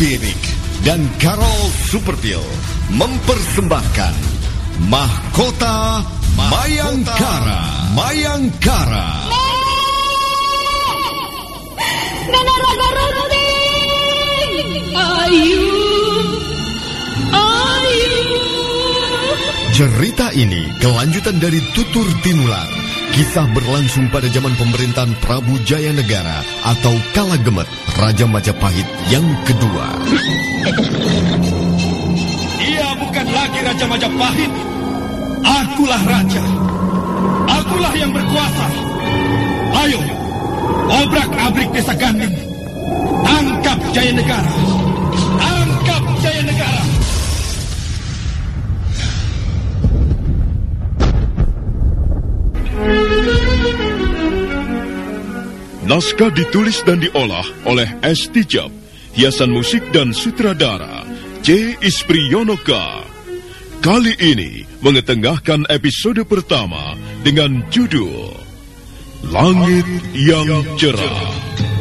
Birik dan Carol Superpil mempersembahkan Mahkota Mayangkara. Mayangkara. Runting! Ayu! Ayu! Cerita ini kelanjutan dari Tutur Tinular. Kisah berlangsung pada zaman pemerintahan Prabu Jaya Negara atau Kala Gemet, Raja Majapahit yang kedua. Dia bukan lagi Raja Majapahit. Akulah raja. Akulah yang berkuasa. Ayo, obrak-abrik desa Ganding. Tangkap Jaya Negara. Tangkap Jaya Negara. Naskah ditulis dan diolah oleh S. Tijab, hiasan musik dan sutradara C. Ispriyonoka. Kali ini mengetengahkan episode pertama dengan judul Langit yang Cerah. Dalam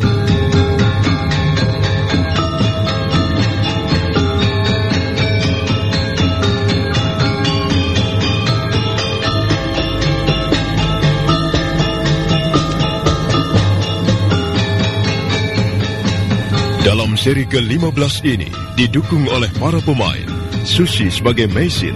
seri ke-15 ini didukung oleh para pemain Susi sebagai Maisin,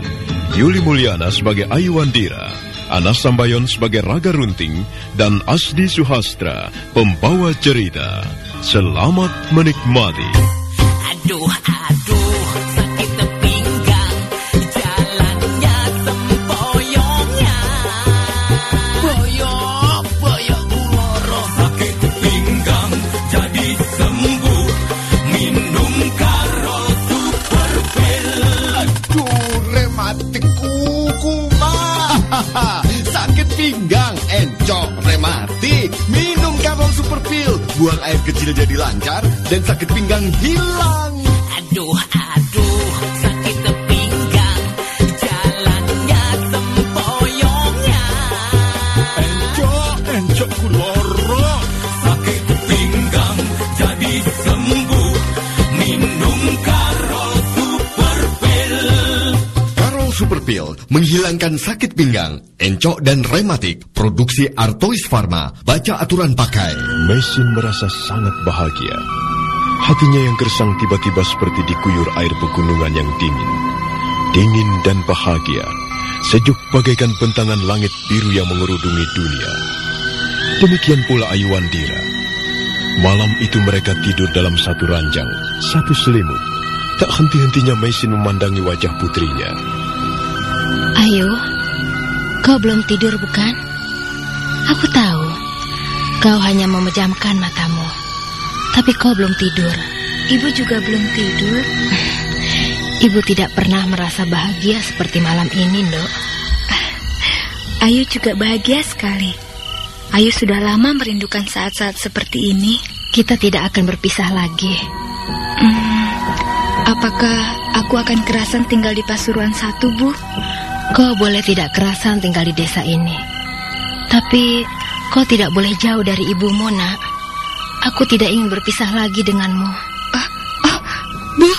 Yuli Mulyana sebagai Ayu Wandira, Anas Sambayon sebagai Raga Runting, dan Asdi Suhastra, pembawa cerita. Selamat menikmati. Aduh, Buang air kecil jadi lancar dan sakit pinggang hilang. Menghilangkan sakit pinggang, encok dan rematik. Produksi Artois Pharma. Baca aturan pakai. Mesin merasa sangat bahagia. Hatinya yang gersang tiba-tiba seperti diguyur air pegunungan yang dingin. Dingin dan bahagia. Sejuk bagaikan bentangan langit biru yang mengerudungi dunia. Demikian pula Ayu Wandira. Malam itu mereka tidur dalam satu ranjang, satu selimut. Tak henti-hentinya Maisin memandangi wajah putrinya. Ayo, kau belum tidur bukan? Aku tahu, kau hanya memejamkan matamu. Tapi kau belum tidur. Ibu juga belum tidur. Ibu tidak pernah merasa bahagia seperti malam ini, Dok. Ayu juga bahagia sekali. Ayu sudah lama merindukan saat-saat seperti ini. Kita tidak akan berpisah lagi. Hmm, apakah aku akan kerasan tinggal di Pasuruan satu, Bu? Kau boleh tidak kerasan tinggal di desa ini. Tapi kau tidak boleh jauh dari ibumu, nak. Aku tidak ingin berpisah lagi denganmu. Ah, ah, Bu,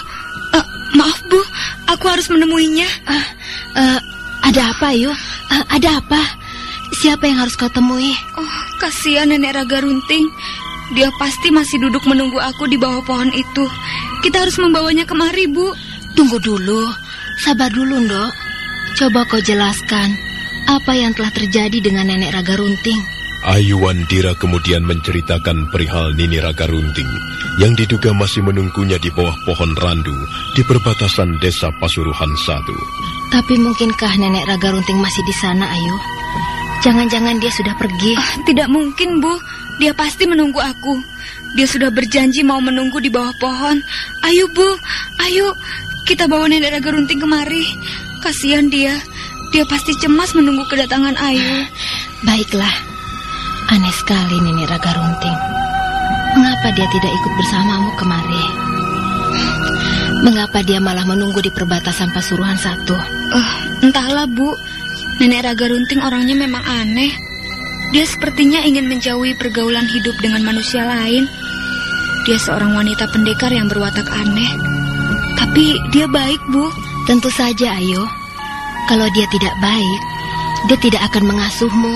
ah, maaf Bu, aku harus menemuinya. Ah, eh, ada apa, Ayu? Ah, ada apa? Siapa yang harus kau temui? Oh, kasihan nenek Raga Runting. Dia pasti masih duduk menunggu aku di bawah pohon itu. Kita harus membawanya kemari, Bu. Tunggu dulu. Sabar dulu, Ndok. Coba kau jelaskan apa yang telah terjadi dengan nenek Raga Runting. Ayu Wandira kemudian menceritakan perihal Nini Raga Runting yang diduga masih menunggunya di bawah pohon randu di perbatasan desa Pasuruhan satu. Tapi mungkinkah nenek Raga Runting masih di sana, Ayu? Jangan-jangan dia sudah pergi. Ah, tidak mungkin, Bu. Dia pasti menunggu aku. Dia sudah berjanji mau menunggu di bawah pohon. Ayo, Bu. Ayo, kita bawa nenek Raga Runting kemari. Kasihan dia. Dia pasti cemas menunggu kedatangan Ayu. Baiklah. Aneh sekali Nenek Raga Runting. Mengapa dia tidak ikut bersamamu kemari? Mengapa dia malah menunggu di perbatasan Pasuruan satu? Uh, entahlah, Bu. Nenek Raga Runting orangnya memang aneh. Dia sepertinya ingin menjauhi pergaulan hidup dengan manusia lain. dia seorang wanita pendekar yang berwatak aneh. Tapi dia baik, Bu. Tentu saja, Ayu. Kalau dia tidak baik, dia tidak akan mengasuhmu,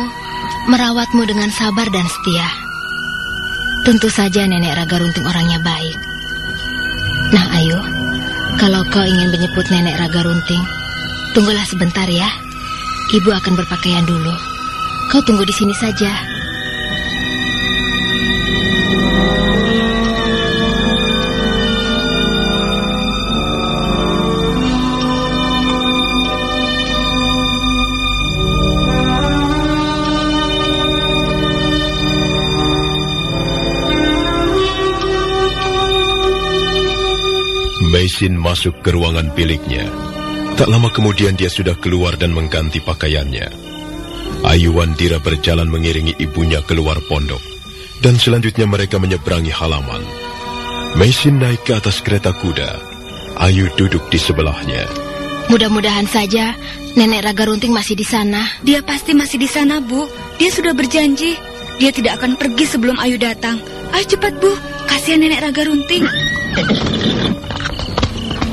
merawatmu dengan sabar dan setia. Tentu saja Nenek Raga Runting orangnya baik. Nah, Ayu, kalau kau ingin menyebut Nenek Raga Runting, tunggulah sebentar ya. Ibu akan berpakaian dulu. Kau tunggu di sini saja. Maisin masuk ke ruangan biliknya. Tak lama kemudian dia sudah keluar dan mengganti pakaiannya. Ayu Wandira berjalan mengiringi ibunya keluar pondok. Dan selanjutnya mereka menyeberangi halaman. Maisin naik ke atas kereta kuda. Ayu duduk di sebelahnya. Mudah-mudahan saja Nenek Raga Runting masih di sana. Dia pasti masih di sana, Bu. Dia sudah berjanji. Dia tidak akan pergi sebelum Ayu datang. Ayo cepat, Bu. Kasihan Nenek Raga Runting.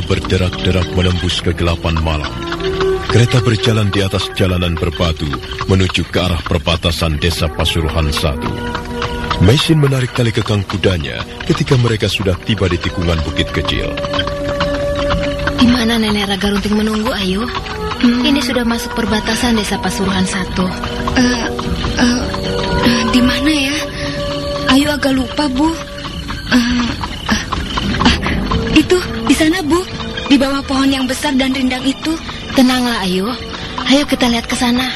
Kereta berderak-derak menembus kegelapan malam. Kereta berjalan di atas jalanan berbatu menuju ke arah perbatasan desa Pasuruhan satu. Maisin menarik tali kekang kudanya ketika mereka sudah tiba di tikungan bukit kecil. Di mana Nenek Raga Runting menunggu, Ayu? Ini sudah masuk perbatasan desa Pasuruhan satu. Eh, eh, eh, di mana ya? Ayu agak lupa, Bu. Itu di sana, Bu. Di bawah pohon yang besar dan rindang itu. Tenanglah, Ayu. Ayo kita lihat ke sana.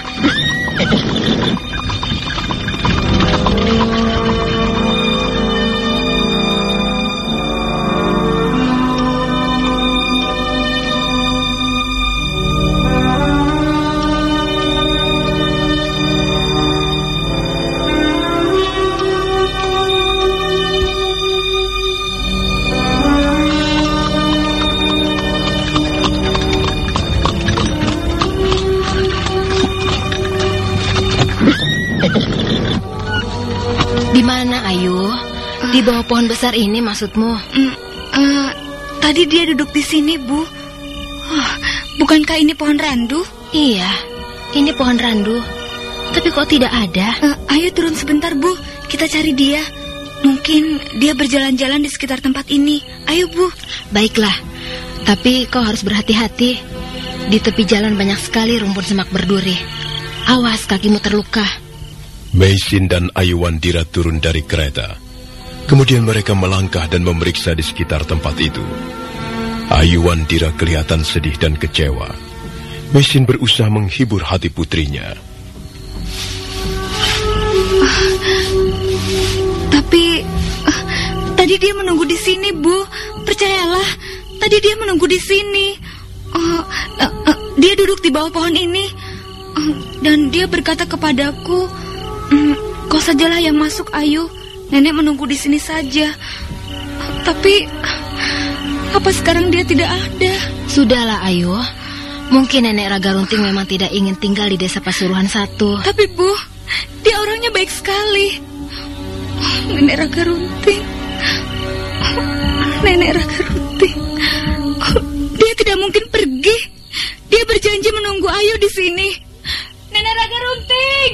Di bawah pohon besar ini maksudmu? Mm, eh, tadi dia duduk di sini, Bu. Oh, bukankah ini pohon randu? Iya, ini pohon randu. Tapi kok tidak ada? Eh, ayo turun sebentar, Bu. Kita cari dia. Mungkin dia berjalan-jalan di sekitar tempat ini. Ayo, Bu. Baiklah, tapi kau harus berhati-hati. Di tepi jalan banyak sekali rumpun semak berduri. Awas kakimu terluka. Maisin dan Ayu Wandira turun dari kereta. Kemudian mereka melangkah dan memeriksa di sekitar tempat itu. Ayu Wandira kelihatan sedih dan kecewa. Maisin berusaha menghibur hati putrinya. Tapi eh, tadi dia menunggu di sini, Bu. Percayalah, tadi dia menunggu di sini. Oh, eh, eh, dia duduk di bawah pohon ini Eh, dan dia berkata kepadaku, "Hmm, kau sajalah yang masuk, Ayu. Nenek menunggu di sini saja." Tapi apa sekarang dia tidak ada? Sudahlah, Ayu. Mungkin Nenek Raga Runting memang tidak ingin tinggal di desa Pasuruhan satu. Tapi Bu, dia orangnya baik sekali. Nenek Raga Runting. Nenek Raga Runting. Dia tidak mungkin pergi. Dia berjanji menunggu Ayu di sini. Nenek Raga Runting.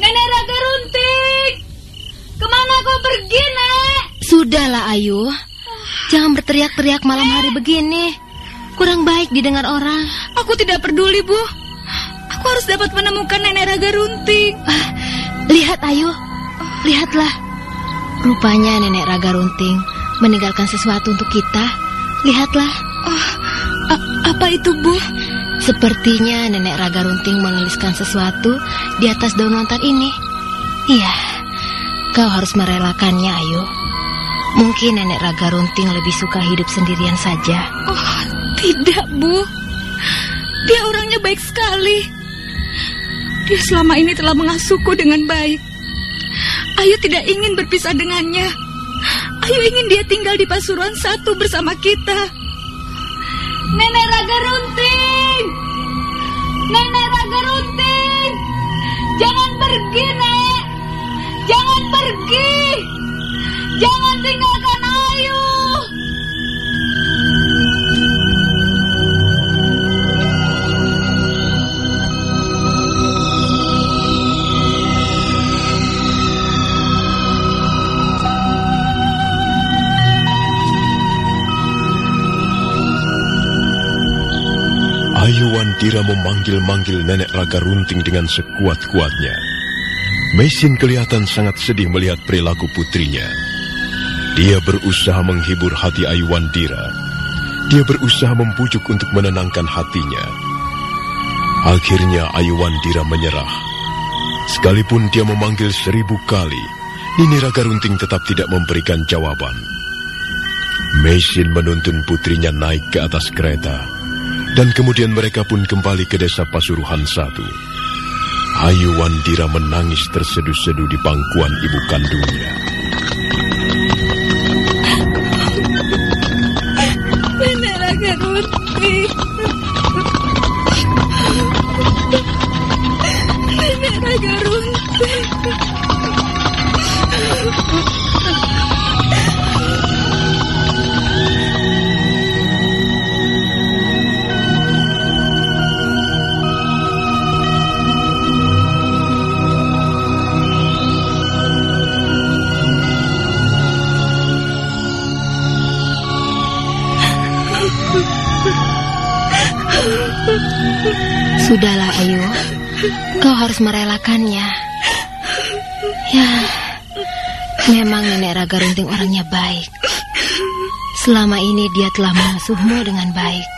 Nenek Raga Runting. Ke mana kau pergi, Nek? Sudahlah, Ayu. Jangan berteriak-teriak malam hari begini. Kurang baik didengar orang. Aku tidak peduli, Bu. Aku harus dapat menemukan Nenek Raga Runting. Ah, lihat, Ayu. Lihatlah. Rupanya Nenek Raga Runting meninggalkan sesuatu untuk kita. Lihatlah. Oh, apa itu, Bu? Sepertinya Nenek Raga Runting menuliskan sesuatu di atas daun lontar ini. Iya, Kau harus merelakannya, Ayu. Mungkin nenek Raga Runting lebih suka hidup sendirian saja. Oh, tidak, Bu. Dia orangnya baik sekali. Dia selama ini telah mengasuhku dengan baik. Ayu tidak ingin berpisah dengannya. Ayu ingin dia tinggal di Pasuruan satu bersama kita. Nenek Raga Runting! Nenek Raga Runting! Jangan pergi, Nek! Jangan pergi! Jangan tinggalkan Ayu! Ayu Wandira memanggil-manggil nenek Raga Runting dengan sekuat-kuatnya. Mesin kelihatan sangat sedih melihat perilaku putrinya. Dia berusaha menghibur hati Ayu Wandira. Dia berusaha membujuk untuk menenangkan hatinya. Akhirnya Ayu Wandira menyerah. Sekalipun dia memanggil seribu kali, Nini Raga Runting tetap tidak memberikan jawaban. Mesin menuntun putrinya naik ke atas kereta, dan kemudian mereka pun kembali ke desa Pasuruhan satu. Ayu Wandira menangis terseduh-seduh di pangkuan ibu kandungnya. Harus merelakannya. Ya, memang nenek Raga Runting orangnya baik. Selama ini dia telah mengasuhmu dengan baik.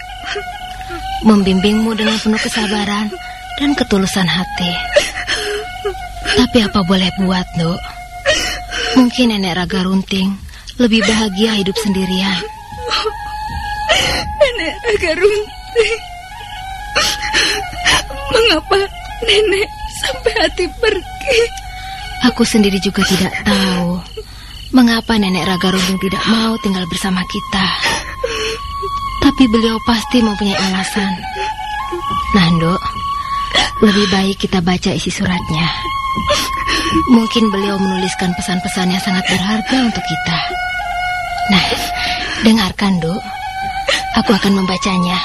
Membimbingmu dengan penuh kesabaran dan ketulusan hati. Tapi apa boleh buat, Dok? Mungkin nenek Raga Runting lebih bahagia hidup sendirian. Nenek Raga Runting. Mengapa Aku sendiri juga tidak tahu mengapa nenek Raga Runting tidak mau tinggal bersama kita. Tapi beliau pasti mempunyai alasan. Nah, Nduk, lebih baik kita baca isi suratnya. Mungkin beliau menuliskan pesan-pesan yang sangat berharga untuk kita. Nah, dengarkan, Nduk. Aku akan membacanya.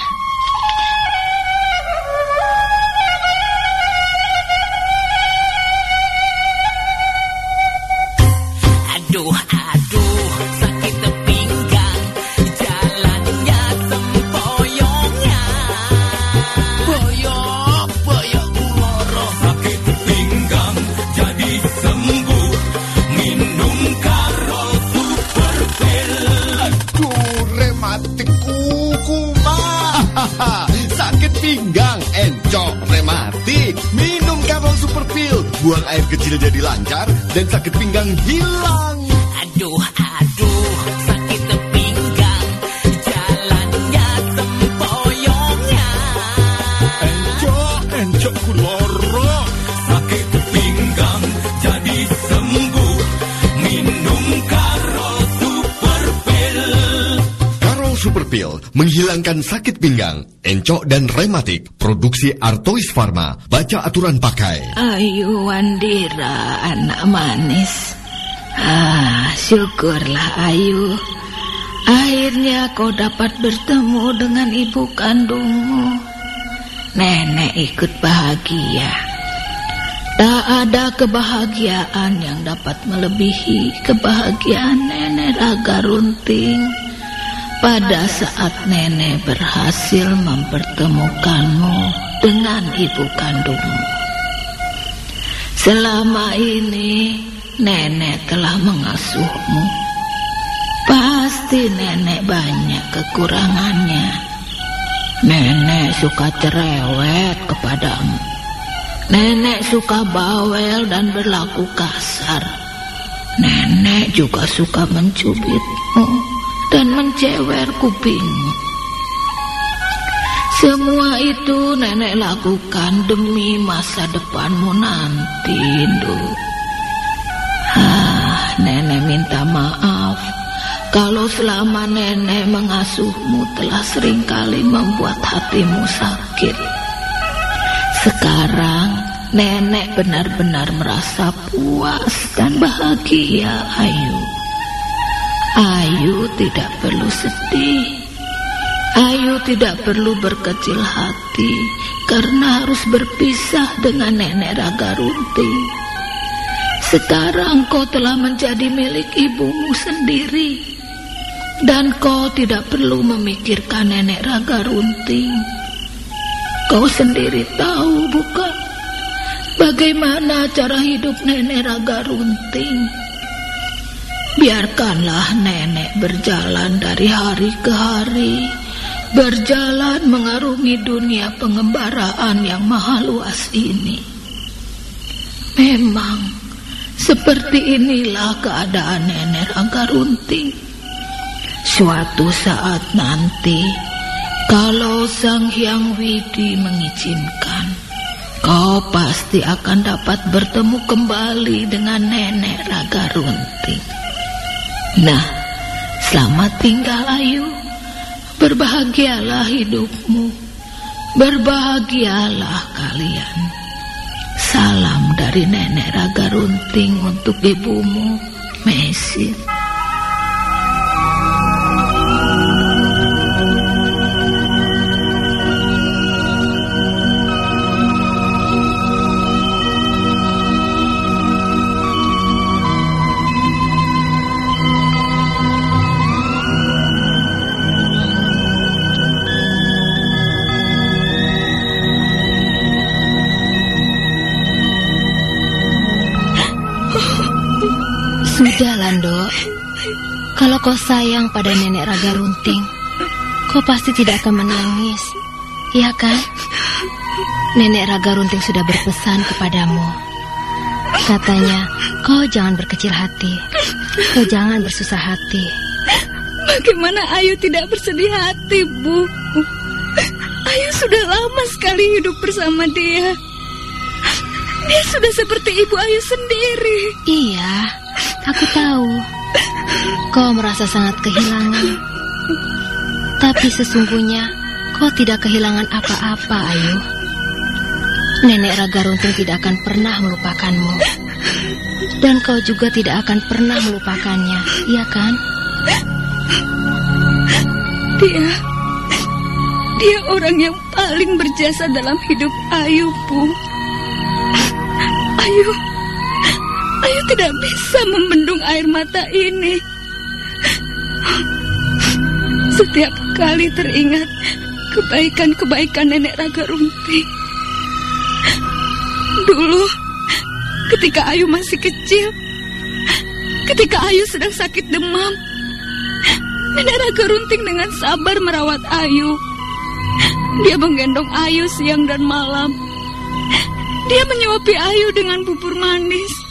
Kecil jadi lancar dan sakit pinggang hilang. Menghilangkan sakit pinggang, encok dan rematik. Produksi Artois Pharma. Baca aturan pakai. Ayu Wandira, anak manis. Ah, syukurlah Ayu. Akhirnya kau dapat bertemu dengan ibu kandungmu. Nenek ikut bahagia. Tak ada kebahagiaan yang dapat melebihi kebahagiaan nenek Raga Runting pada saat nenek berhasil mempertemukanmu dengan ibu kandungmu. Selama ini nenek telah mengasuhmu. Pasti nenek banyak kekurangannya. Nenek suka cerewet kepadamu. Nenek suka bawel dan berlaku kasar. nenek juga suka mencubitmu dan mencewer kupingmu. Semua itu nenek lakukan demi masa depanmu nanti, Induk. Ah, nenek minta maaf kalau selama nenek mengasuhmu telah sering kali membuat hatimu sakit. Sekarang nenek benar-benar merasa puas dan bahagia, Ayu. Ayu tidak perlu sedih. Ayu tidak perlu berkecil hati karena harus berpisah dengan nenek Raga Runting. Sekarang kau telah menjadi milik ibumu sendiri. Dan kau tidak perlu memikirkan nenek Raga Runting. Kau sendiri tahu bukan? Bagaimana cara hidup nenek Raga Runting? Biarkanlah nenek berjalan dari hari ke hari berjalan mengarungi dunia pengembaraan yang maha luas ini. Memang seperti inilah keadaan nenek Rangga. Suatu saat nanti, kalau Sang Hyang Widi mengizinkan, kau pasti akan dapat bertemu kembali dengan nenek Raga Runting. Nah, selamat tinggal Ayu. Berbahagialah hidupmu, berbahagialah kalian. Salam dari nenek Raga Runting untuk ibumu, Mesit. Sudah, Lando. Kalau kau sayang pada nenek Raga Runting, kau pasti tidak akan menangis. Iya kan? Nenek Raga Runting sudah berpesan kepadamu. Katanya, kau jangan berkecil hati. Kau jangan bersusah hati. Bagaimana Ayu tidak bersedih hati, Bu? Ayu sudah lama sekali hidup bersama dia. Dia sudah seperti ibu Ayu sendiri. Iya, aku tahu. Kau merasa sangat kehilangan. Tapi sesungguhnya kau tidak kehilangan apa-apa, Ayu. Nenek Raga Runting tidak akan pernah melupakanmu. Dan kau juga tidak akan pernah melupakannya, iya kan? Dia dia orang yang paling berjasa dalam hidup Ayu, Bu. Ayu Ayu tidak bisa membendung air mata ini. Setiap kali teringat kebaikan-kebaikan nenek Raga Runting. Dulu, ketika Ayu masih kecil, ketika Ayu sedang sakit demam, nenek Raga Runting dengan sabar merawat Ayu. Dia menggendong Ayu siang dan malam. Dia menyuapi Ayu dengan bubur manis.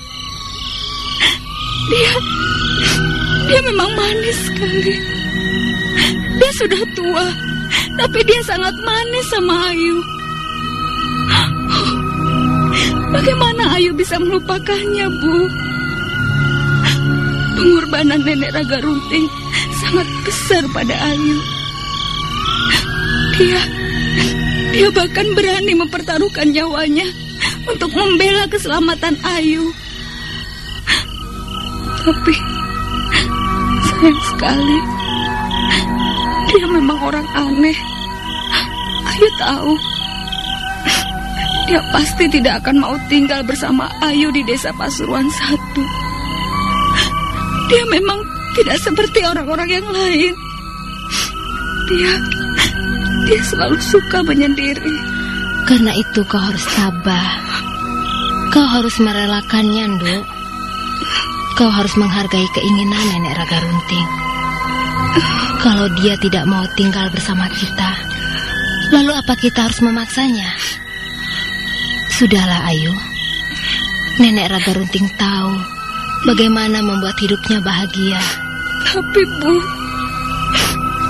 Dia dia memang manis sekali. Dia sudah tua, tapi dia sangat manis sama Ayu. Bagaimana Ayu bisa melupakannya, Bu? Pengorbanan nenek Raga Runting sangat besar pada Ayu. Dia dia bahkan berani mempertaruhkan nyawanya untuk membela keselamatan Ayu. Tapi sayang sekali, dia memang orang aneh. Ayu tahu, dia pasti tidak akan mau tinggal bersama Ayu di desa Pasuruan satu. Dia memang tidak seperti orang-orang yang lain. Dia dia selalu suka menyendiri. Karena itu kau harus sabar. Kau harus merelakannya, Nduk. Kau harus menghargai keinginan nenek Raga Runting. Kalau dia tidak mau tinggal bersama kita, lalu apa kita harus memaksanya? Sudahlah, Ayu. Nenek Raga Runting tahu bagaimana membuat hidupnya bahagia. Tapi Bu,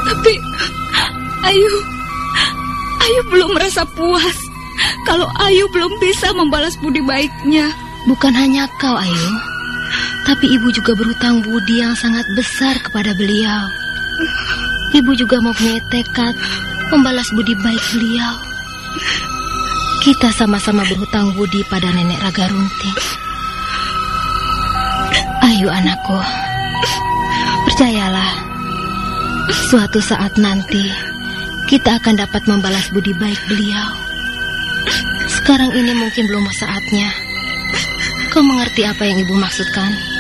tapi Ayu, Ayu belum merasa puas kalau Ayu belum bisa membalas budi baiknya. Bukan hanya kau, Ayu, tapi ibu juga berhutang budi yang sangat besar kepada beliau. Ibu juga mempunyai tekad membalas budi baik beliau. Kita sama-sama berhutang budi pada nenek Raga Runting. Ayo anakku, percayalah, suatu saat nanti kita akan dapat membalas budi baik beliau. Sekarang ini mungkin belum saatnya. Kau mengerti apa yang ibu maksudkan?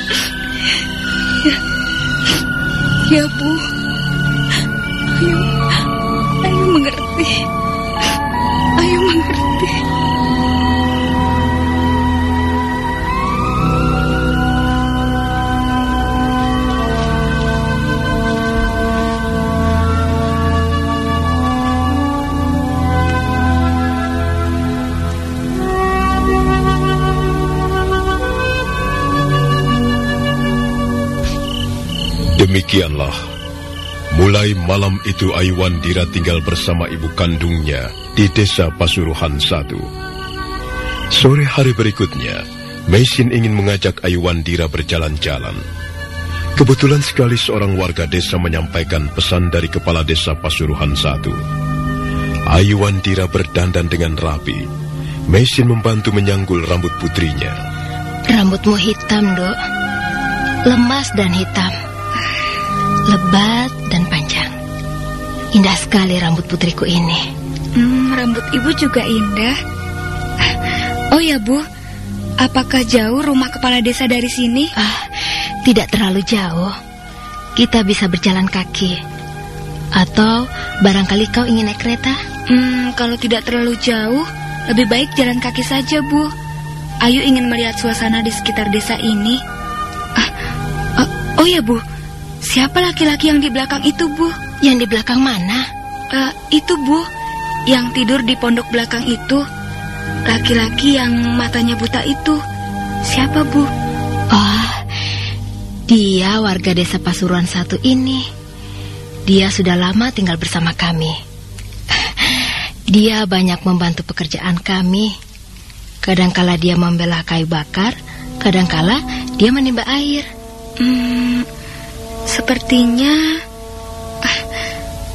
Ya Bu, Ayu, Demikianlah, mulai malam itu Aiwandira tinggal bersama ibu kandungnya di desa Pasuruhan satu. Sore hari berikutnya, Mesin ingin mengajak Aiwandira berjalan-jalan. Kebetulan sekali seorang warga desa menyampaikan pesan dari kepala desa Pasuruhan satu. Aiwandira berdandan dengan rapi. Mesin membantu menyanggul rambut putrinya. Rambutmu hitam, dok. Lemas dan hitam. Lebat dan panjang. Indah sekali rambut putriku ini. Hmm, rambut ibu juga indah. Oh ya Bu, apakah jauh rumah kepala desa dari sini? Ah, tidak terlalu jauh. Kita bisa berjalan kaki. Atau barangkali kau ingin naik kereta? Hmm, kalau tidak terlalu jauh, lebih baik jalan kaki saja Bu. Ayu ingin melihat suasana di sekitar desa ini. Ah, ah, oh ya Bu, siapa laki-laki yang di belakang itu Bu? Yang di belakang mana? Eh, itu Bu, yang tidur di pondok belakang itu. Laki-laki yang matanya buta itu. Siapa Bu? Oh, dia warga desa Pasuruan satu ini. Dia sudah lama tinggal bersama kami. Dia banyak membantu pekerjaan kami. Kadangkala dia membela kayu bakar, kadangkala dia menimba air. Hmm, sepertinya... ah,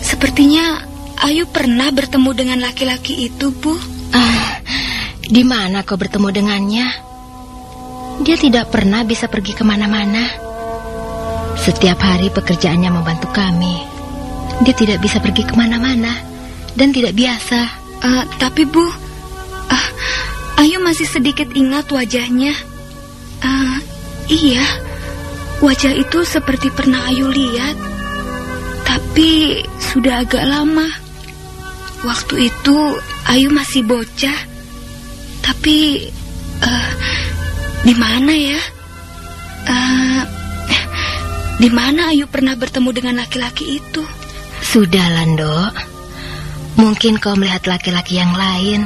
Sepertinya Ayu pernah bertemu dengan laki-laki itu, Bu. Ah, di mana kau bertemu dengannya? Dia tidak pernah bisa pergi ke mana-mana. Setiap hari pekerjaannya membantu kami. Dia tidak bisa pergi ke mana-mana dan tidak biasa. Ah, tapi Bu, ah, Ayu masih sedikit ingat wajahnya. Ah, iya, wajah itu seperti pernah Ayu lihat, tapi sudah agak lama. Waktu itu Ayu masih bocah, tapi ah, di mana ya? Ah, di mana Ayu pernah bertemu dengan laki-laki itu? Sudah, Lando. Mungkin kau melihat laki-laki yang lain.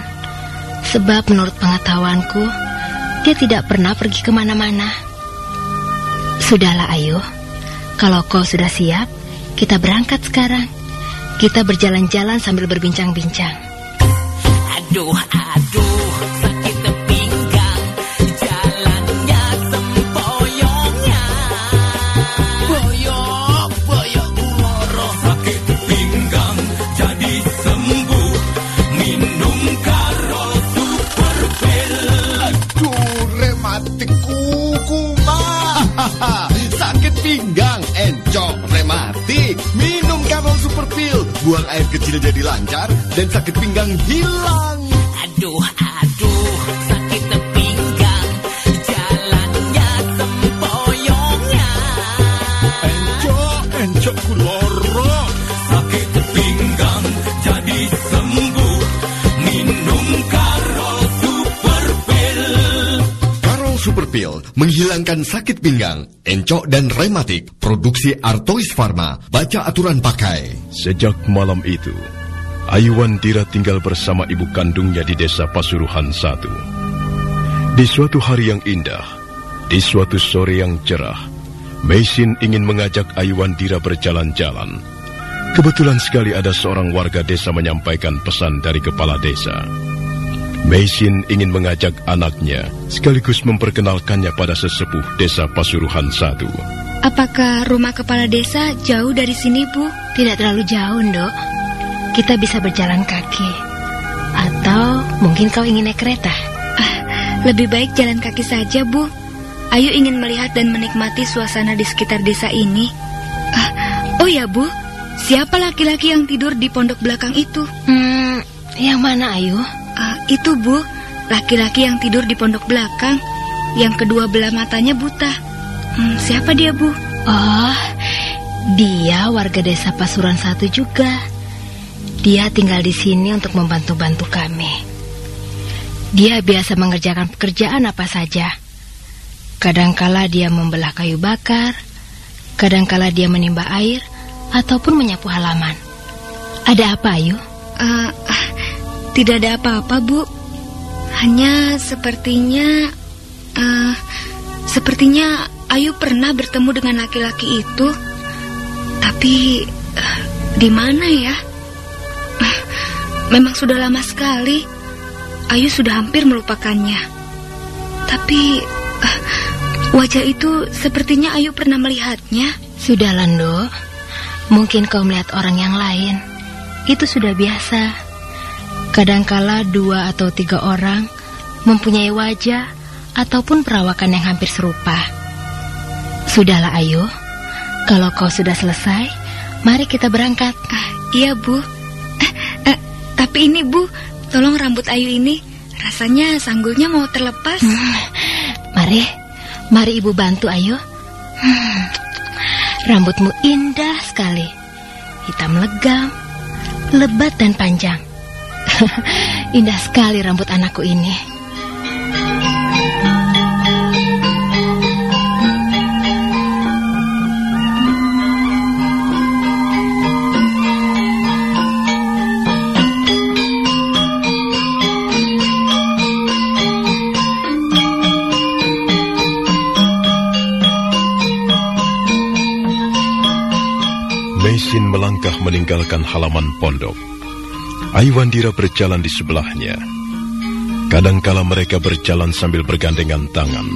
Sebab menurut pengetahuanku, dia tidak pernah pergi ke mana-mana. Sudahlah, Ayu. Kalau kau sudah siap, kita berangkat sekarang. Kita berjalan-jalan sambil berbincang-bincang. Aduh, aduh, Sakit pinggang, encok, rematik. Minum Karol Super Pill. Buang air kecil jadi lancar dan sakit pinggang hilang. Aduh, aduh, sakit pinggang, jalannya sempoyongnya. Encok, encok kuloro menghilangkan sakit pinggang, encok dan rematik. Produksi Artois Pharma. Baca aturan pakai. Sejak malam itu, Ayuwandira tinggal bersama ibu kandungnya di desa Pasuruhan satu. Di suatu hari yang indah, Di suatu sore yang cerah, Meisin ingin mengajak Ayuandira berjalan-jalan. Kebetulan sekali ada seorang warga desa menyampaikan pesan dari kepala desa. Meisin ingin mengajak anaknya sekaligus memperkenalkannya pada sesepuh desa Pasuruhan satu. Apakah rumah kepala desa jauh dari sini, Bu? Tidak terlalu jauh, Ndok. Kita bisa berjalan kaki. Atau mungkin kau ingin naik kereta. Ah, lebih baik jalan kaki saja, Bu. Ayu ingin melihat dan menikmati suasana di sekitar desa ini. Ah, oh ya, Bu. Siapa laki-laki yang tidur di pondok belakang itu? Hmm, yang mana, Ayu? Itu, Bu. Laki-laki yang tidur di pondok belakang. Yang kedua belah matanya buta. Hmm, siapa dia, Bu? Oh, dia warga desa Pasuruan satu juga. Dia tinggal di sini untuk membantu-bantu kami. Dia biasa mengerjakan pekerjaan apa saja. Kadangkala dia membelah kayu bakar, kadangkala dia menimba air, ataupun menyapu halaman. Ada apa, Ayu? Ah, tidak ada apa-apa, Bu. Hanya sepertinya... ah, sepertinya Ayu pernah bertemu dengan laki-laki itu. Tapi... ah, di mana ya? Ah, memang sudah lama sekali. Ayu sudah hampir melupakannya. Tapi... ah, wajah itu sepertinya Ayu pernah melihatnya. Sudah, Lando. Mungkin kau melihat orang yang lain. Itu sudah biasa. Kadangkala dua atau tiga orang mempunyai wajah ataupun perawakan yang hampir serupa. Sudahlah, Ayu. Kalau kau sudah selesai, mari kita berangkat. Ah, iya, Bu. Eh, eh, tapi ini, Bu, tolong rambut Ayu ini. Rasanya sanggulnya mau terlepas. Hmm, mari, mari ibu bantu, Ayu. Hmm, rambutmu indah sekali. Hitam legam, lebat dan panjang. indah sekali rambut anakku ini. Meisin melangkah meninggalkan halaman pondok. Aiwandira berjalan di sebelahnya. Kadangkala mereka berjalan sambil bergandengan tangan.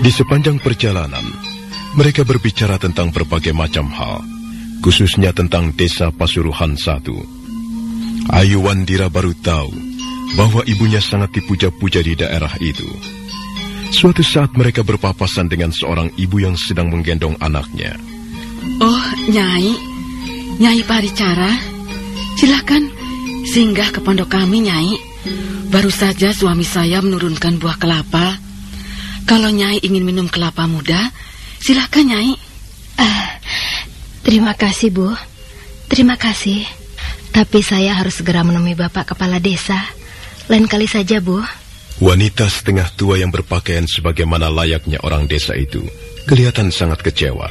Di sepanjang perjalanan, mereka berbicara tentang berbagai macam hal, khususnya tentang desa Pasuruhan satu. Ayu Wandira baru tahu bahwa ibunya sangat dipuja-puja di daerah itu. Suatu saat mereka berpapasan dengan seorang ibu yang sedang menggendong anaknya. Oh, Nyai. Nyai Paricara. Silakan singgah ke pondok kami, Nyai. Baru saja suami saya menurunkan buah kelapa. Kalau Nyai ingin minum kelapa muda, silakan, Nyai. Ah, terima kasih, Bu. Terima kasih. Tapi saya harus segera menemui Bapak Kepala Desa. Lain kali saja, Bu. Wanita setengah tua yang berpakaian sebagaimana layaknya orang desa itu kelihatan sangat kecewa.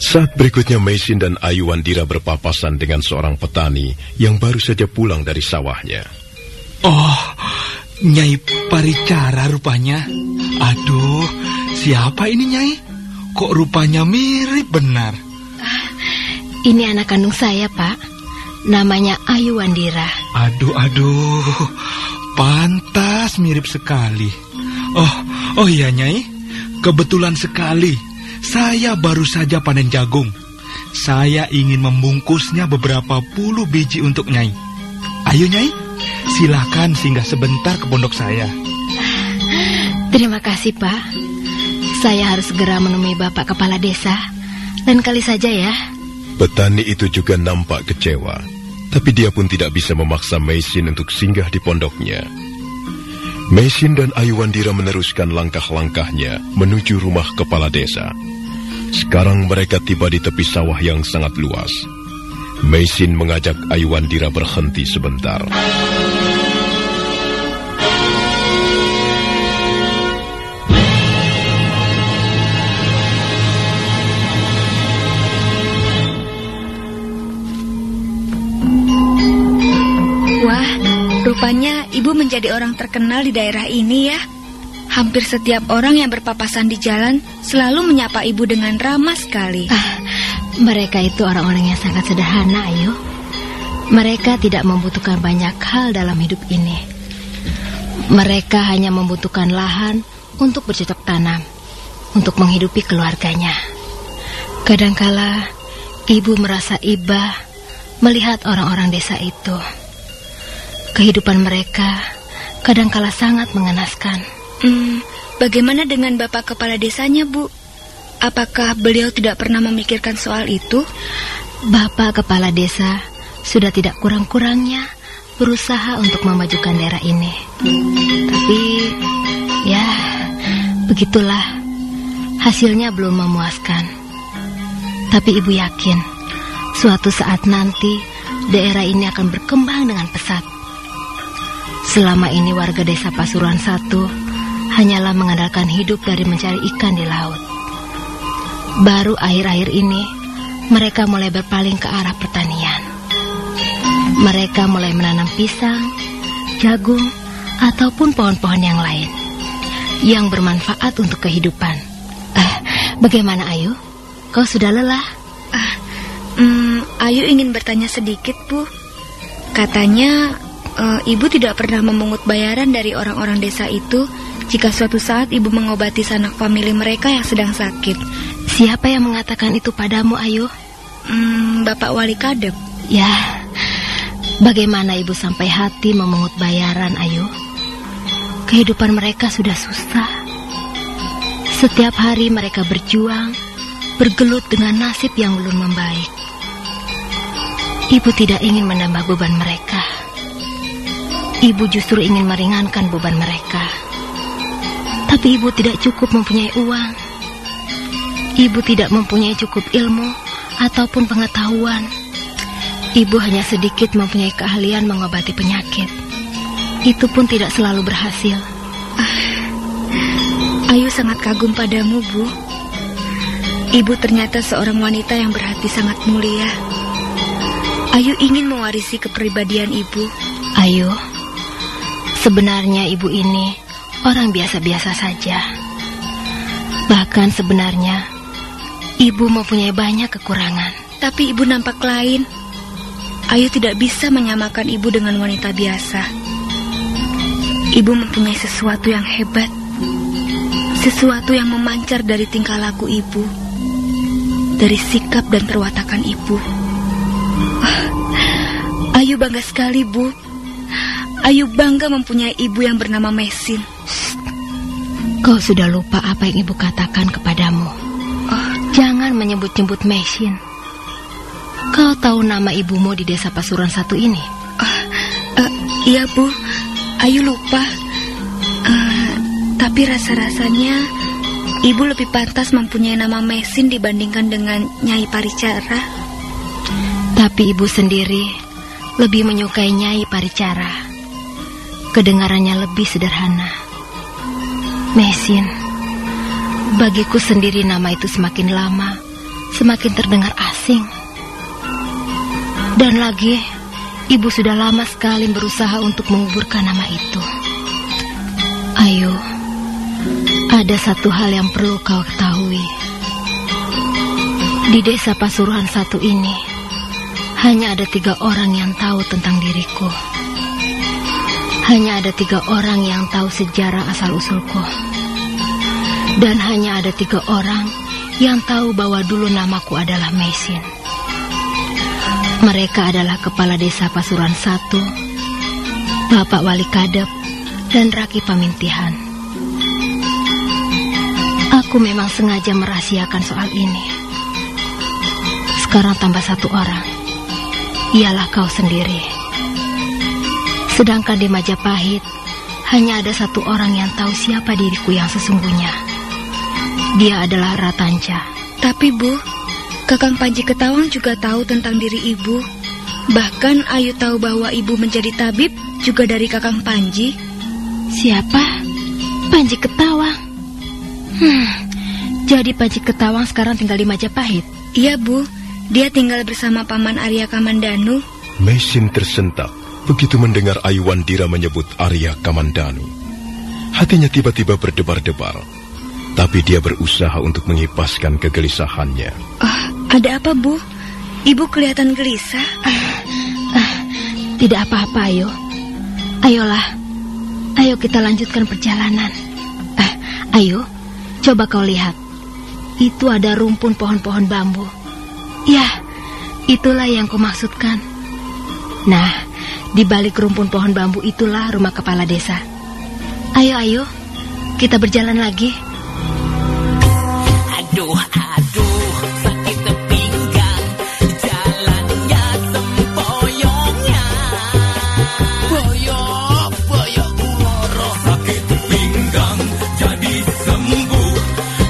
Saat berikutnya Meisin dan Ayu Wandira berpapasan dengan seorang petani yang baru saja pulang dari sawahnya. Oh, Nyai Paricara rupanya. Aduh, siapa ini Nyai? Kok rupanya mirip benar? Ini anak kandung saya, Pak. Namanya Ayu Wandira. Aduh, aduh, pantas mirip sekali. Oh, oh iya Nyai, kebetulan sekali. Saya baru saja panen jagung. Saya ingin membungkusnya beberapa puluh biji untuk Nyai. Ayo Nyai, silakan singgah sebentar ke pondok saya. Terima kasih, Pak. Saya harus segera menemui Bapak Kepala Desa. Lain kali saja ya. Petani itu juga nampak kecewa, tapi dia pun tidak bisa memaksa Meisin untuk singgah di pondoknya. Meisin dan Ayu Wandira meneruskan langkah-langkahnya menuju rumah kepala desa. Sekarang mereka tiba di tepi sawah yang sangat luas. Meisin mengajak Ayu Wandira berhenti sebentar. Menjadi orang terkenal di daerah ini ya. Hampir setiap orang yang berpapasan di jalan selalu menyapa ibu dengan ramah sekali. Ah, mereka itu orang-orang yang sangat sederhana, Ayu. Mereka tidak membutuhkan banyak hal dalam hidup ini. Mereka hanya membutuhkan lahan untuk bercocok tanam, untuk menghidupi keluarganya. Kadangkala ibu merasa iba melihat orang-orang desa itu. Kehidupan mereka kadangkala sangat mengenaskan. Hmm, bagaimana dengan Bapak Kepala Desanya, Bu? Apakah beliau tidak pernah memikirkan soal itu? Bapak Kepala Desa sudah tidak kurang-kurangnya berusaha untuk memajukan daerah ini. Tapi, ya, begitulah. Hasilnya belum memuaskan. Tapi ibu yakin, suatu saat nanti daerah ini akan berkembang dengan pesat. Selama ini warga desa Pasuruan satu hanyalah mengandalkan hidup dari mencari ikan di laut. Baru akhir-akhir ini, mereka mulai berpaling ke arah pertanian. Mereka mulai menanam pisang, jagung, ataupun pohon-pohon yang lain yang bermanfaat untuk kehidupan. Eh, bagaimana Ayu? Kau sudah lelah? Ah, hmm, Ayu ingin bertanya sedikit, Bu. Katanya uh, ibu tidak pernah memungut bayaran dari orang-orang desa itu jika suatu saat ibu mengobati sanak famili mereka yang sedang sakit. Siapa yang mengatakan itu padamu, Ayu? Hmm, Bapak Wali Kadep. Ya, bagaimana ibu sampai hati memungut bayaran, Ayu? Kehidupan mereka sudah susah. Setiap hari mereka berjuang, bergelut dengan nasib yang belum membaik. Ibu tidak ingin menambah beban mereka. Ibu justru ingin meringankan beban mereka. Tapi ibu tidak cukup mempunyai uang. Ibu tidak mempunyai cukup ilmu ataupun pengetahuan. Ibu hanya sedikit mempunyai keahlian mengobati penyakit. Itu pun tidak selalu berhasil. Ah, Ayu sangat kagum padamu, Bu. Ibu ternyata seorang wanita yang berhati sangat mulia. Ayu ingin mewarisi kepribadian ibu. Ayu, sebenarnya ibu ini orang biasa-biasa saja. Bahkan sebenarnya ibu mempunyai banyak kekurangan. Tapi ibu nampak lain. Ayu tidak bisa menyamakan ibu dengan wanita biasa. Ibu mempunyai sesuatu yang hebat. Sesuatu yang memancar dari tingkah laku ibu. Dari sikap dan perwatakan ibu. Ah, Ayu bangga sekali, Bu. Ayu bangga mempunyai ibu yang bernama Mesin. Kau sudah lupa apa yang ibu katakan kepadamu. Oh, jangan menyebut-nyebut Mesin. Kau tahu nama ibumu di desa Pasuruan satu ini? Uh, uh, iya, Bu. Ayu lupa. Uh, tapi rasa-rasanya ibu lebih pantas mempunyai nama Mesin dibandingkan dengan Nyai Paricara. Tapi ibu sendiri lebih menyukai Nyai Paricara. Kedengarannya lebih sederhana. Mesin. Bagiku sendiri nama itu semakin lama, semakin terdengar asing. Dan lagi, Ibu sudah lama sekali berusaha untuk menguburkan nama itu. Ayo, ada satu hal yang perlu kau ketahui. Di desa Pasuruan satu ini, hanya ada tiga orang yang tahu tentang diriku. Hanya ada tiga orang yang tahu sejarah asal-usulku. Dan hanya ada tiga orang yang tahu bahwa dulu namaku adalah Mesin. Mereka adalah Kepala Desa Pasuruan Satu, Bapak Wali Kadep, dan Raki Pamintihan. Aku memang sengaja merahasiakan soal ini. Sekarang tambah satu orang. Ialah kau sendiri. Sedangkan di Majapahit, hanya ada satu orang yang tahu siapa diriku yang sesungguhnya. Dia adalah Ratanca. Tapi, Bu, Kakang Panji Ketawang juga tahu tentang diri ibu. Bahkan Ayu tahu bahwa ibu menjadi tabib juga dari Kakang Panji. Siapa? Panji Ketawang. Hmm, jadi Panji Ketawang sekarang tinggal di Majapahit? Iya, Bu. Dia tinggal bersama Paman Arya Kamandanu. Mesin tersentak begitu mendengar Ayu Wandira menyebut Arya Kamandanu. Hatinya tiba-tiba berdebar-debar, tapi dia berusaha untuk mengipaskan kegelisahannya. Oh, ada apa, Bu? Ibu kelihatan gelisah. Ah, tidak apa-apa, ayo. Ayolah, ayo kita lanjutkan perjalanan. Ah, ayo, coba kau lihat. Itu ada rumpun pohon-pohon bambu. Ya, itulah yang kumaksudkan. Nah, di balik rumpun pohon bambu itulah rumah kepala desa. Ayo, ayo, kita berjalan lagi. Aduh, aduh, sakit pinggang, jalannya sempoyongnya. Boyok, boyok kuloro Sakit pinggang jadi sembuh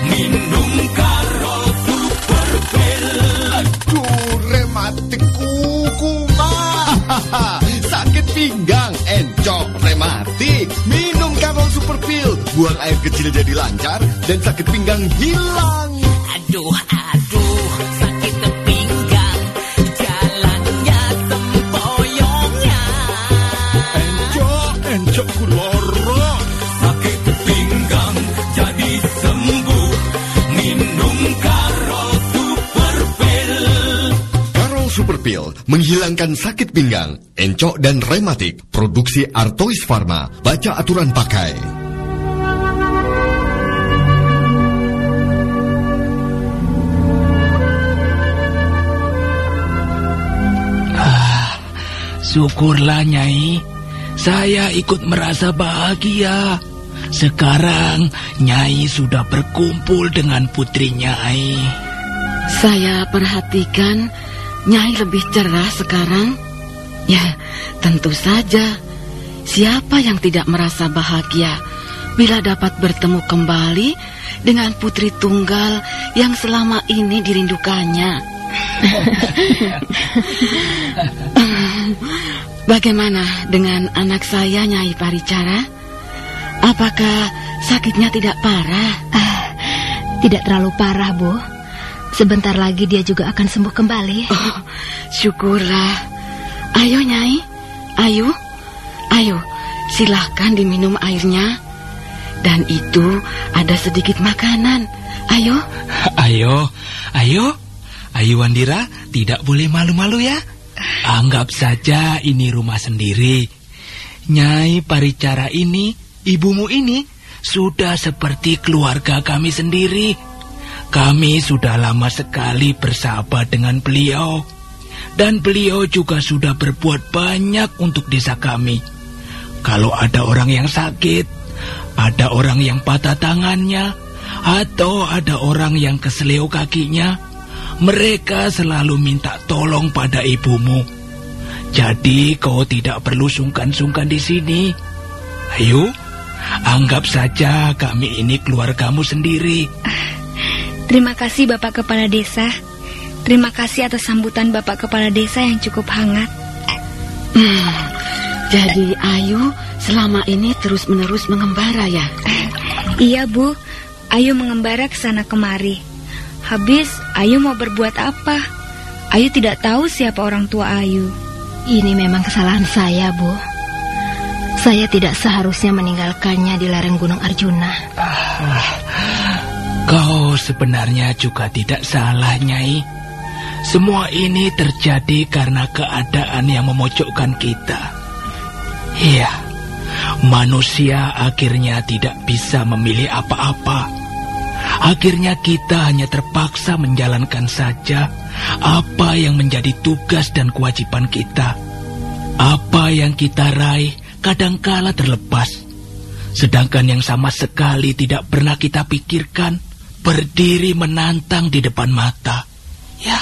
Minum karo super pil Aduh, rematik kuku pinggang, encok, rematik. Minum Karol Super Pill. Buang air kecil jadi lancar dan sakit pinggang hilang. Aduh, aduh, Pill menghilangkan sakit pinggang, encok dan rematik. Produksi Artois Pharma. Baca aturan pakai. Syukurlah Nyai, saya ikut merasa bahagia. Sekarang Nyai sudah berkumpul dengan putri Nyai. Saya perhatikan Nyai lebih cerah sekarang. Ya, tentu saja. Siapa yang tidak merasa bahagia bila dapat bertemu kembali dengan putri tunggal yang selama ini dirindukannya? Bagaimana dengan anak saya, Nyai Paricara? Apakah sakitnya tidak parah? Ah, tidak terlalu parah, Bu. Sebentar lagi dia juga akan sembuh kembali. Oh, syukurlah. Ayo, Nyai. Ayo. Ayo, silahkan diminum airnya. Dan itu ada sedikit makanan. Ayo. Ayo, ayo, ayo Wandira, tidak boleh malu-malu ya. Anggap saja ini rumah sendiri. Nyai Paricara ini, ibumu ini, sudah seperti keluarga kami sendiri. Kami sudah lama sekali bersahabat dengan beliau. Dan beliau juga sudah berbuat banyak untuk desa kami. Kalau ada orang yang sakit, ada orang yang patah tangannya, atau ada orang yang keseleo kakinya, mereka selalu minta tolong pada ibumu. Jadi kau tidak perlu sungkan-sungkan di sini. Ayo, anggap saja kami ini keluargamu sendiri. Terima kasih Bapak Kepala Desa. Terima kasih atas sambutan Bapak Kepala Desa yang cukup hangat. Hmm, jadi Ayu selama ini terus-menerus mengembara ya? Iya Bu, Ayu mengembara ke sana kemari. Habis Ayu mau berbuat apa? Ayu tidak tahu siapa orang tua Ayu. Ini memang kesalahan saya, Bu. Saya tidak seharusnya meninggalkannya di lereng Gunung Arjuna. Kau sebenarnya juga tidak salah, Nyai. Semua ini terjadi karena keadaan yang memojokkan kita. Iya, manusia akhirnya tidak bisa memilih apa-apa. Akhirnya kita hanya terpaksa menjalankan saja apa yang menjadi tugas dan kewajiban kita. Apa yang kita raih kadangkala terlepas. Sedangkan yang sama sekali tidak pernah kita pikirkan berdiri menantang di depan mata. Ya,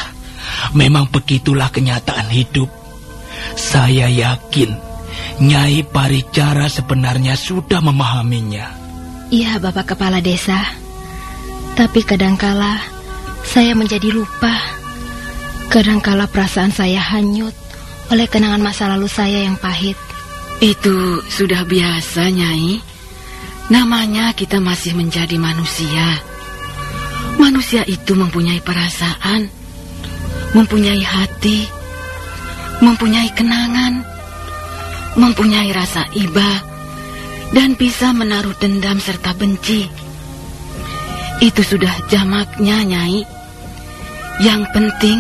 memang begitulah kenyataan hidup. Saya yakin Nyai Paricara sebenarnya sudah memahaminya. Iya, Bapak Kepala Desa. Tapi kadangkala saya menjadi lupa. Kadangkala perasaan saya hanyut oleh kenangan masa lalu saya yang pahit. Itu sudah biasa, Nyai. Namanya kita masih menjadi manusia. Manusia itu mempunyai perasaan, mempunyai hati, mempunyai kenangan, mempunyai rasa iba, dan bisa menaruh dendam serta benci. Itu sudah jamaknya, Nyai. Yang penting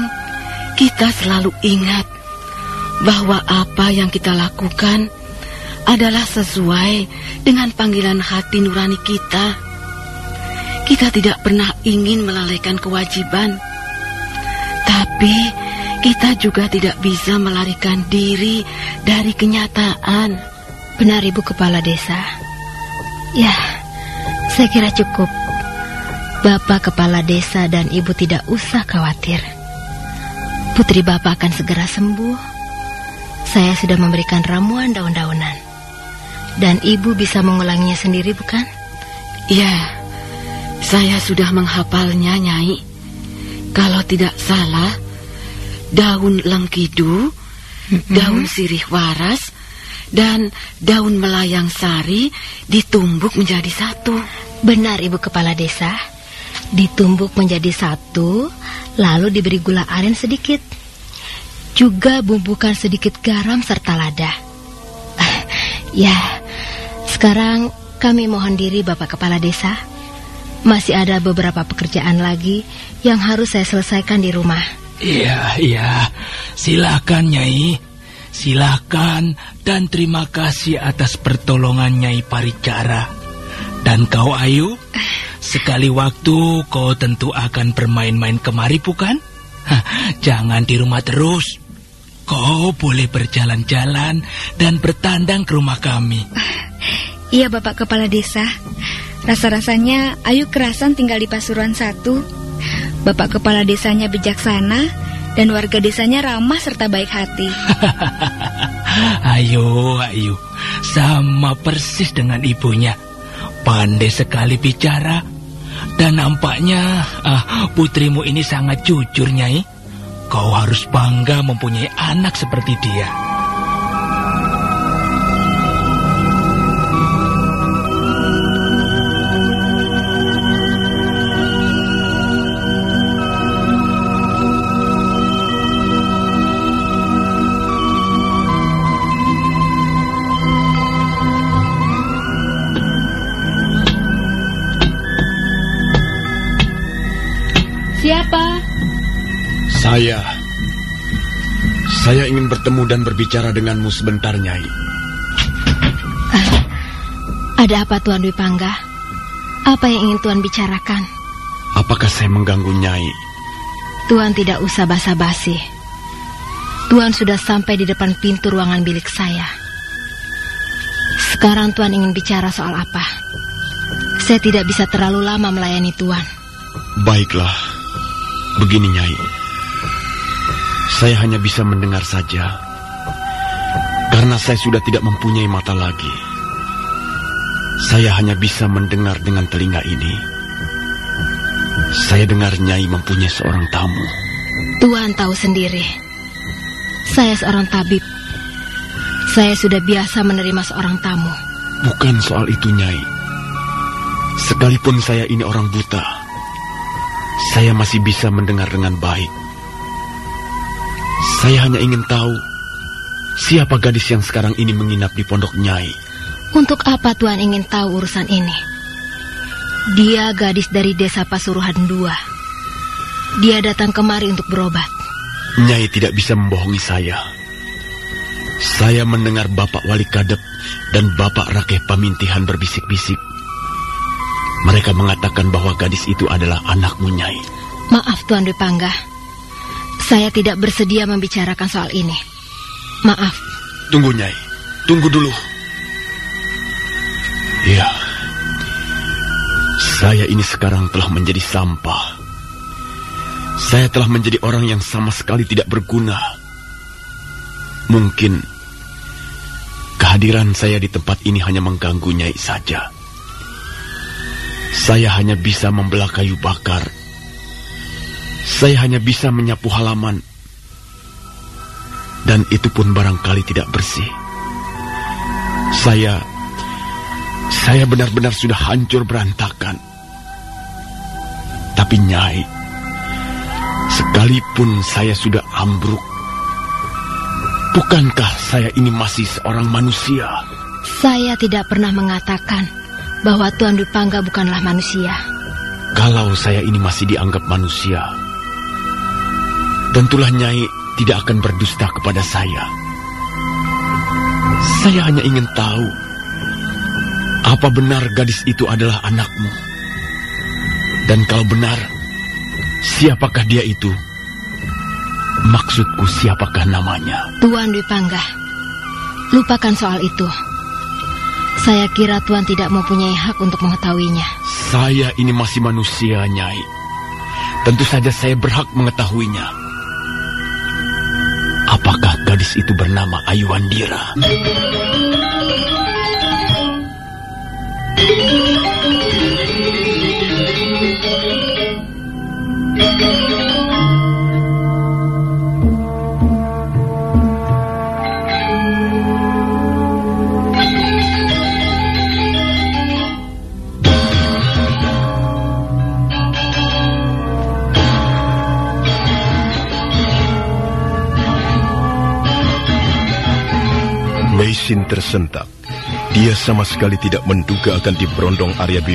kita selalu ingat bahwa apa yang kita lakukan adalah sesuai dengan panggilan hati nurani kita. Kita tidak pernah ingin melalaikan kewajiban, tapi kita juga tidak bisa melarikan diri dari kenyataan. Benar Ibu Kepala Desa. Ya, saya kira cukup. Bapak Kepala Desa dan Ibu tidak usah khawatir. Putri Bapak akan segera sembuh. Saya sudah memberikan ramuan daun-daunan. Dan Ibu bisa mengulanginya sendiri bukan? Ya, saya sudah menghafalnya, Nyai. Kalau tidak salah, daun lengkidu, daun sirih waras, dan daun melayang sari ditumbuk menjadi satu. Benar Ibu Kepala Desa. Ditumbuk menjadi satu, lalu diberi gula aren sedikit. Juga bumbukan sedikit garam serta lada. ya, sekarang kami mohon diri Bapak Kepala Desa. Masih ada beberapa pekerjaan lagi yang harus saya selesaikan di rumah. Iya, iya. Silakan, Nyai. Silakan dan terima kasih atas pertolongan Nyai Paricara. Dan kau Ayu, sekali waktu kau tentu akan bermain-main kemari bukan? Hah, jangan di rumah terus. Kau boleh berjalan-jalan dan bertandang ke rumah kami. Iya Bapak Kepala Desa. Rasa-rasanya Ayu kerasan tinggal di Pasuruan satu. Bapak Kepala Desanya bijaksana dan warga desanya ramah serta baik hati. ayo, ayo. Sama persis dengan ibunya. Pandai sekali bicara. Dan nampaknya ah, putrimu ini sangat jujur, Nyai. Kau harus bangga mempunyai anak seperti dia. Saya. Saya ingin bertemu dan berbicara denganmu sebentar, Nyai. Ada apa Tuan Dwi Pangga? Apa yang ingin Tuan bicarakan? Apakah saya mengganggu Nyai? Tuan tidak usah basa-basi. Tuan sudah sampai di depan pintu ruangan bilik saya. Sekarang Tuan ingin bicara soal apa? Saya tidak bisa terlalu lama melayani Tuan. Baiklah. Begini, Nyai. Saya hanya bisa mendengar saja. Karena saya sudah tidak mempunyai mata lagi. Saya hanya bisa mendengar dengan telinga ini. Saya dengar Nyai mempunyai seorang tamu. Tuan tahu sendiri. Saya seorang tabib. Saya sudah biasa menerima seorang tamu. Bukan soal itu, Nyai. Sekalipun saya ini orang buta, saya masih bisa mendengar dengan baik. Saya hanya ingin tahu siapa gadis yang sekarang ini menginap di pondok Nyai. Untuk apa Tuan ingin tahu urusan ini? Dia gadis dari desa Pasuruhan II. Dia datang kemari untuk berobat. Nyai tidak bisa membohongi saya. Saya mendengar Bapak Wali Kadep dan Bapak Rakeh Pamintihan berbisik-bisik. Mereka mengatakan bahwa gadis itu adalah anakmu, Nyai. Maaf Tuan Dwi Pangga. Saya tidak bersedia membicarakan soal ini. Maaf. Tunggu, Nyai. Tunggu dulu. Ya. Saya ini sekarang telah menjadi sampah. Saya telah menjadi orang yang sama sekali tidak berguna. Mungkin kehadiran saya di tempat ini hanya mengganggu Nyai saja. Saya hanya bisa membelah kayu bakar. Saya hanya bisa menyapu halaman. Dan itu pun barangkali tidak bersih. Saya saya benar-benar sudah hancur berantakan. Tapi Nyai, sekalipun saya sudah ambruk, bukankah saya ini masih seorang manusia? Saya tidak pernah mengatakan bahwa Tuan Dwi Pangga bukanlah manusia. Kalau saya ini masih dianggap manusia, tentulah Nyai tidak akan berdusta kepada saya. Saya hanya ingin tahu, apa benar gadis itu adalah anakmu? Dan kalau benar, siapakah dia itu? Maksudku siapakah namanya? Tuan Dwi Pangga, lupakan soal itu. Saya kira Tuan tidak mempunyai hak untuk mengetahuinya. Saya ini masih manusia, Nyai. Tentu saja saya berhak mengetahuinya. Apakah gadis itu bernama Ayuandira? Meisin tersentak. Dia sama sekali tidak menduga akan diberondong Arya